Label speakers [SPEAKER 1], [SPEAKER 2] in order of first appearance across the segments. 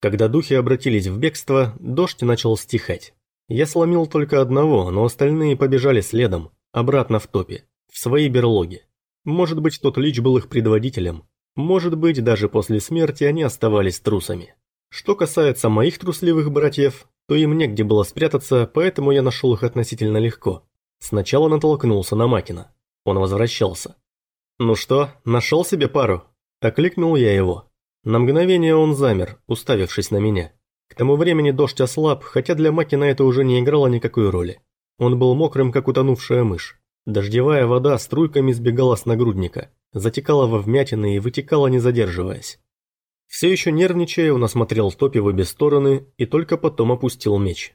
[SPEAKER 1] Когда духи обратились в бегство, дождь начал стихать. Я сломил только одного, но остальные побежали следом, обратно в топе, в свои берлоги. Может быть, тот лич был их предводителем. Может быть, даже после смерти они оставались трусами. Что касается моих трусливых братьев, то им негде было спрятаться, поэтому я нашел их относительно легко. Сначала натолкнулся на Макина. Он возвращался. «Ну что, нашел себе пару?» Окликнул я его. На мгновение он замер, уставившись на меня. К тому времени дождь ослаб, хотя для Макина это уже не играло никакой роли. Он был мокрым, как утонувшая мышь. Дождевая вода струйками сбегала с нагрудника, затекала во вмятины и вытекала не задерживаясь. Все еще нервничая, он осмотрел топи в обе стороны и только потом опустил меч.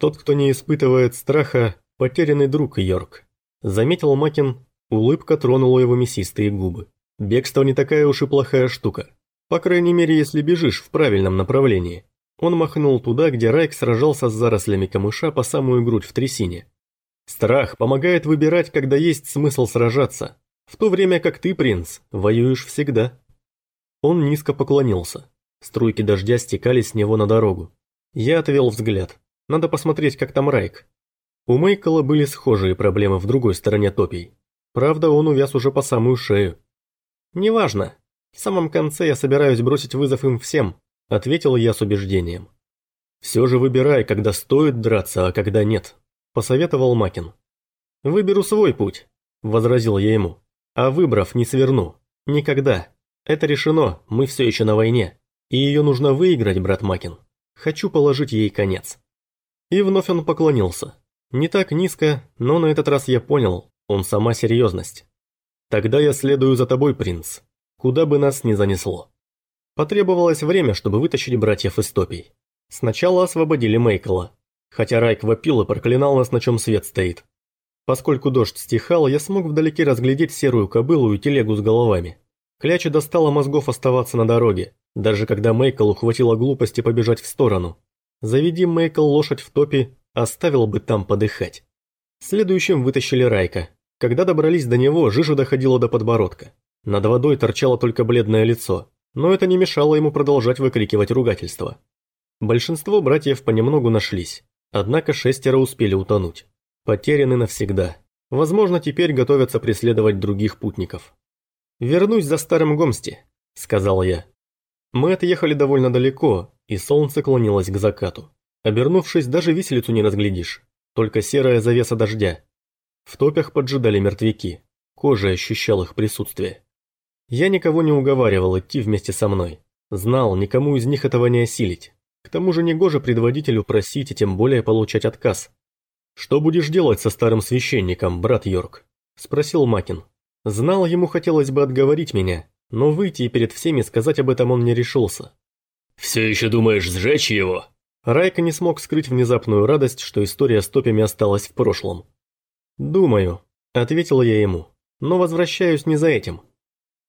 [SPEAKER 1] Тот, кто не испытывает страха, потерянный друг Йорк. Заметил Макин, улыбка тронула его мясистые губы. Бегство не такая уж и плохая штука. По крайней мере, если бежишь в правильном направлении. Он махнул туда, где Райк сражался с зарослями камыша по самую грудь в трясине. Страх помогает выбирать, когда есть смысл сражаться, в то время как ты, принц, воюешь всегда. Он низко поклонился. Струйки дождя стекали с него на дорогу. Я отвел взгляд. Надо посмотреть, как там Райк. У Мейкла были схожие проблемы в другой стороне топий. Правда, он увяз уже по самую шею. «Неважно. В самом конце я собираюсь бросить вызов им всем», – ответил я с убеждением. «Все же выбирай, когда стоит драться, а когда нет», – посоветовал Макин. «Выберу свой путь», – возразил я ему. «А выбрав, не сверну. Никогда. Это решено, мы все еще на войне. И ее нужно выиграть, брат Макин. Хочу положить ей конец». И вновь он поклонился. Не так низко, но на этот раз я понял, он сама серьезность. «Тогда я следую за тобой, принц. Куда бы нас ни занесло». Потребовалось время, чтобы вытащить братьев из топий. Сначала освободили Мейкла. Хотя Райк вопил и проклинал нас, на чем свет стоит. Поскольку дождь стихал, я смог вдалеке разглядеть серую кобылу и телегу с головами. Кляча достала мозгов оставаться на дороге, даже когда Мейкл ухватила глупости побежать в сторону. Заведи Мейкл лошадь в топе, оставил бы там подыхать. Следующим вытащили Райка. Когда добрались до него, жижа доходила до подбородка. Над водой торчало только бледное лицо, но это не мешало ему продолжать выкрикивать ругательство. Большинство братьев понемногу нашлись, однако шестеро успели утонуть. Потеряны навсегда. Возможно, теперь готовятся преследовать других путников. «Вернусь за старым Гомсти», – сказал я. Мы отъехали довольно далеко, и солнце клонилось к закату. Обернувшись, даже виселицу не разглядишь, только серая завеса дождя. В топях поджидали мертвяки, кожа ощущал их присутствие. Я никого не уговаривал идти вместе со мной. Знал, никому из них этого не осилить. К тому же негоже предводителю просить и тем более получать отказ. «Что будешь делать со старым священником, брат Йорк?» – спросил Макин. Знал, ему хотелось бы отговорить меня, но выйти и перед всеми сказать об этом он не решился.
[SPEAKER 2] «Все еще думаешь сжечь его?»
[SPEAKER 1] Райка не смог скрыть внезапную радость, что история с топями осталась в прошлом. «Думаю», – ответил я ему, – «но возвращаюсь не за этим».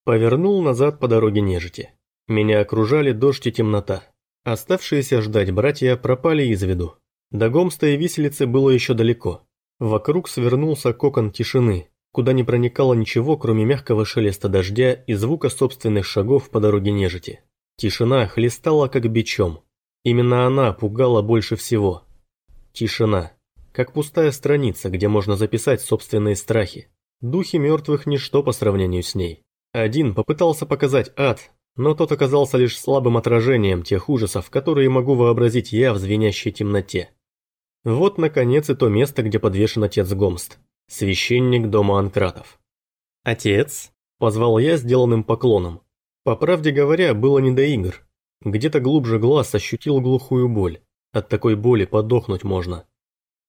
[SPEAKER 1] Повернул назад по дороге нежити. Меня окружали дождь и темнота. Оставшиеся ждать братья пропали из виду. До Гомста и виселицы было еще далеко. Вокруг свернулся кокон тишины, куда не проникало ничего, кроме мягкого шелеста дождя и звука собственных шагов по дороге нежити. Тишина хлестала как бичом. Именно она пугала больше всего. Тишина. Как пустая страница, где можно записать собственные страхи. Духи мертвых – ничто по сравнению с ней. Один попытался показать ад, но тот оказался лишь слабым отражением тех ужасов, которые могу вообразить я в звенящей темноте. Вот, наконец, и то место, где подвешен отец Гомст, священник дома Анкратов. «Отец?» – позвал я сделанным поклоном. По правде говоря, было не до игр. Где-то глубже глаз ощутил глухую боль. От такой боли подохнуть можно.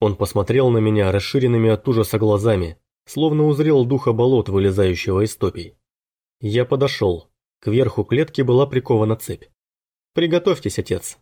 [SPEAKER 1] Он посмотрел на меня расширенными от ужаса глазами, словно узрел духа болот, вылезающего из топий. Я подошел. К верху клетки была прикована цепь. «Приготовьтесь, отец».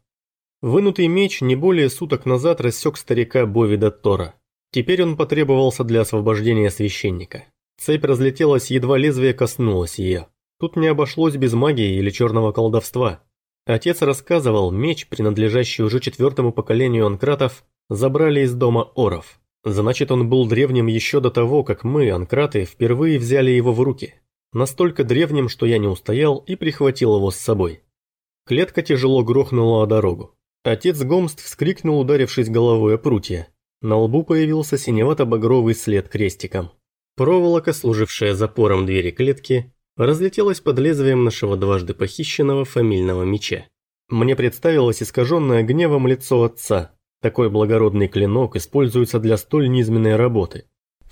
[SPEAKER 1] Вынутый меч не более суток назад рассек старика Бовида Тора. Теперь он потребовался для освобождения священника. Цепь разлетелась, едва лезвие коснулось ее. Тут не обошлось без магии или черного колдовства. Отец рассказывал, меч, принадлежащий уже четвертому поколению анкратов, забрали из дома оров. Значит, он был древним еще до того, как мы, анкраты, впервые взяли его в руки. Настолько древним, что я не устоял и прихватил его с собой. Клетка тяжело грохнула о дорогу. Отец Гомст вскрикнул, ударившись головой о прутья. На лбу появился синевато-багровый след крестиком. Проволока, служившая запором двери клетки, разлетелась под лезвием нашего дважды похищенного фамильного меча. Мне представилось искаженное гневом лицо отца. Такой благородный клинок используется для столь низменной работы.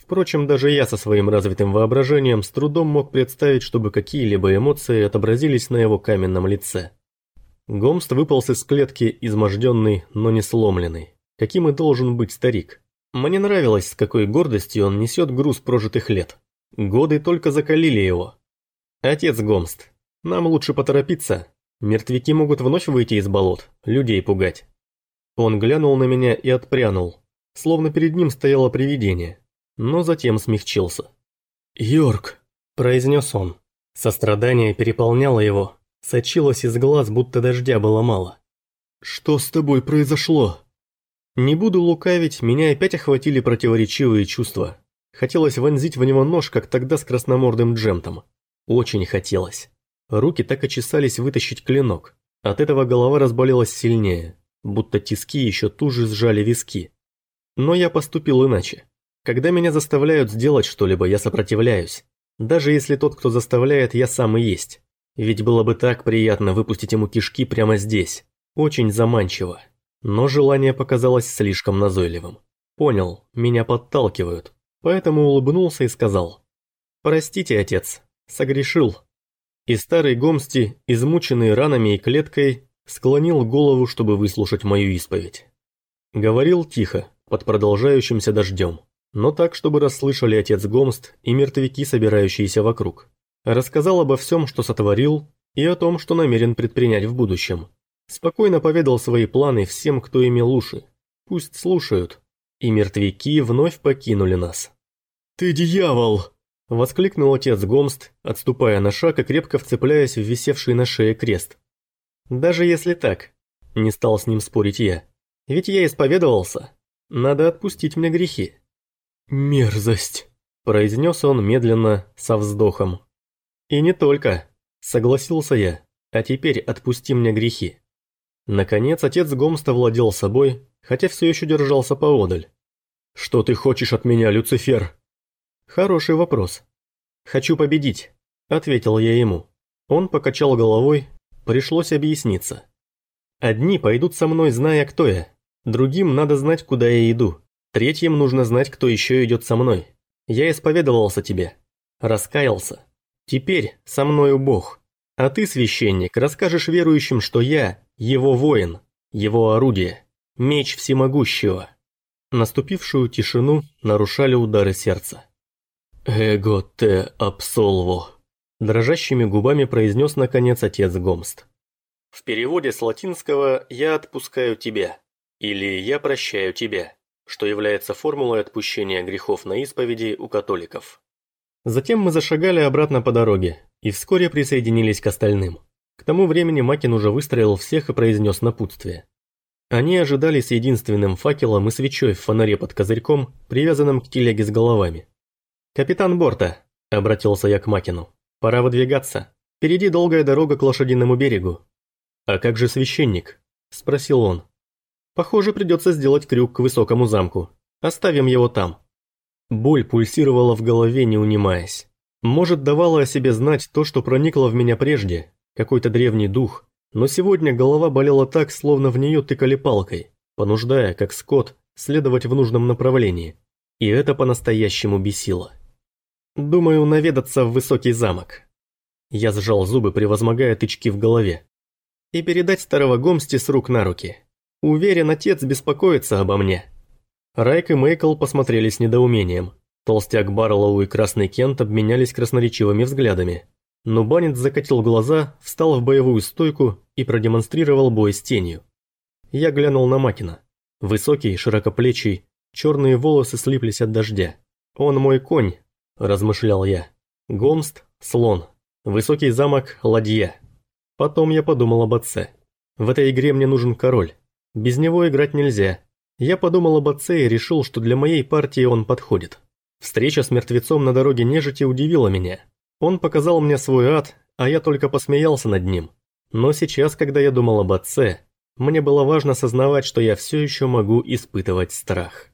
[SPEAKER 1] Впрочем, даже я со своим развитым воображением с трудом мог представить, чтобы какие-либо эмоции отобразились на его каменном лице. Гомст выполз из клетки, изможденный, но не сломленный. Каким и должен быть старик. Мне нравилось, с какой гордостью он несет груз прожитых лет. Годы только закалили его. Отец Гомст, нам лучше поторопиться. Мертвяки могут вновь выйти из болот, людей пугать. Он глянул на меня и отпрянул, словно перед ним стояло привидение но затем смягчился. «Йорк», – произнес он. Сострадание переполняло его, сочилось из глаз, будто дождя было мало. «Что с тобой произошло?» Не буду лукавить, меня опять охватили противоречивые чувства. Хотелось вонзить в него нож, как тогда с красномордым джемтом. Очень хотелось. Руки так и чесались вытащить клинок. От этого голова разболелась сильнее, будто тиски еще туже сжали виски. Но я поступил иначе. Когда меня заставляют сделать что-либо, я сопротивляюсь. Даже если тот, кто заставляет, я сам и есть. Ведь было бы так приятно выпустить ему кишки прямо здесь. Очень заманчиво. Но желание показалось слишком назойливым. Понял, меня подталкивают. Поэтому улыбнулся и сказал. «Простите, отец, согрешил». И старый Гомсти, измученный ранами и клеткой, склонил голову, чтобы выслушать мою исповедь. Говорил тихо, под продолжающимся дождем но так, чтобы расслышали отец Гомст и мертвяки, собирающиеся вокруг. Рассказал обо всем, что сотворил, и о том, что намерен предпринять в будущем. Спокойно поведал свои планы всем, кто имел уши. Пусть слушают. И мертвяки вновь покинули нас. «Ты дьявол!» – воскликнул отец Гомст, отступая на шаг и крепко вцепляясь в висевший на шее крест. «Даже если так», – не стал с ним спорить я. «Ведь я исповедовался. Надо отпустить мне грехи». «Мерзость», – произнес он медленно, со вздохом. «И не только», – согласился я, – «а теперь отпусти мне грехи». Наконец отец Гомста владел собой, хотя все еще держался поодаль. «Что ты хочешь от меня, Люцифер?» «Хороший вопрос». «Хочу победить», – ответил я ему. Он покачал головой, пришлось объясниться. «Одни пойдут со мной, зная, кто я, другим надо знать, куда я иду. Третьим нужно знать, кто еще идет со мной. Я исповедовался тебе. Раскаялся. Теперь со мною Бог. А ты, священник, расскажешь верующим, что я – его воин, его орудие, меч всемогущего. Наступившую тишину нарушали удары сердца. «Эго те абсолво», – дрожащими губами произнес наконец отец Гомст. В переводе с латинского «я отпускаю тебя» или «я прощаю тебя» что является формулой отпущения грехов на исповеди у католиков. Затем мы зашагали обратно по дороге и вскоре присоединились к остальным. К тому времени Макин уже выстроил всех и произнес напутствие. Они ожидали с единственным факелом и свечой в фонаре под козырьком, привязанным к телеге с головами. «Капитан Борта», – обратился я к Макину, – «пора выдвигаться. Впереди долгая дорога к лошадиному берегу». «А как же священник?» – спросил он. Похоже, придется сделать крюк к высокому замку. Оставим его там. Боль пульсировала в голове, не унимаясь. Может, давала о себе знать то, что проникло в меня прежде, какой-то древний дух, но сегодня голова болела так, словно в нее тыкали палкой, понуждая, как скот, следовать в нужном направлении. И это по-настоящему бесило. Думаю, наведаться в высокий замок. Я сжал зубы, превозмогая тычки в голове. И передать старого Гомсти с рук на руки. Уверен, отец беспокоится обо мне. Райк и Мейкл посмотрели с недоумением. Толстяк Барлоу и Красный Кент обменялись красноречивыми взглядами. Но Баннет закатил глаза, встал в боевую стойку и продемонстрировал бой с тенью. Я глянул на Макина. Высокий, широкоплечий, черные волосы слиплись от дождя. «Он мой конь», – размышлял я. «Гомст – слон. Высокий замок – ладья». Потом я подумал об отце. В этой игре мне нужен король. Без него играть нельзя. Я подумал об отце и решил, что для моей партии он подходит. Встреча с мертвецом на дороге нежити удивила меня. Он показал мне свой ад, а я только посмеялся над ним. Но сейчас, когда я думал об отце, мне было важно сознавать, что я все еще могу испытывать страх.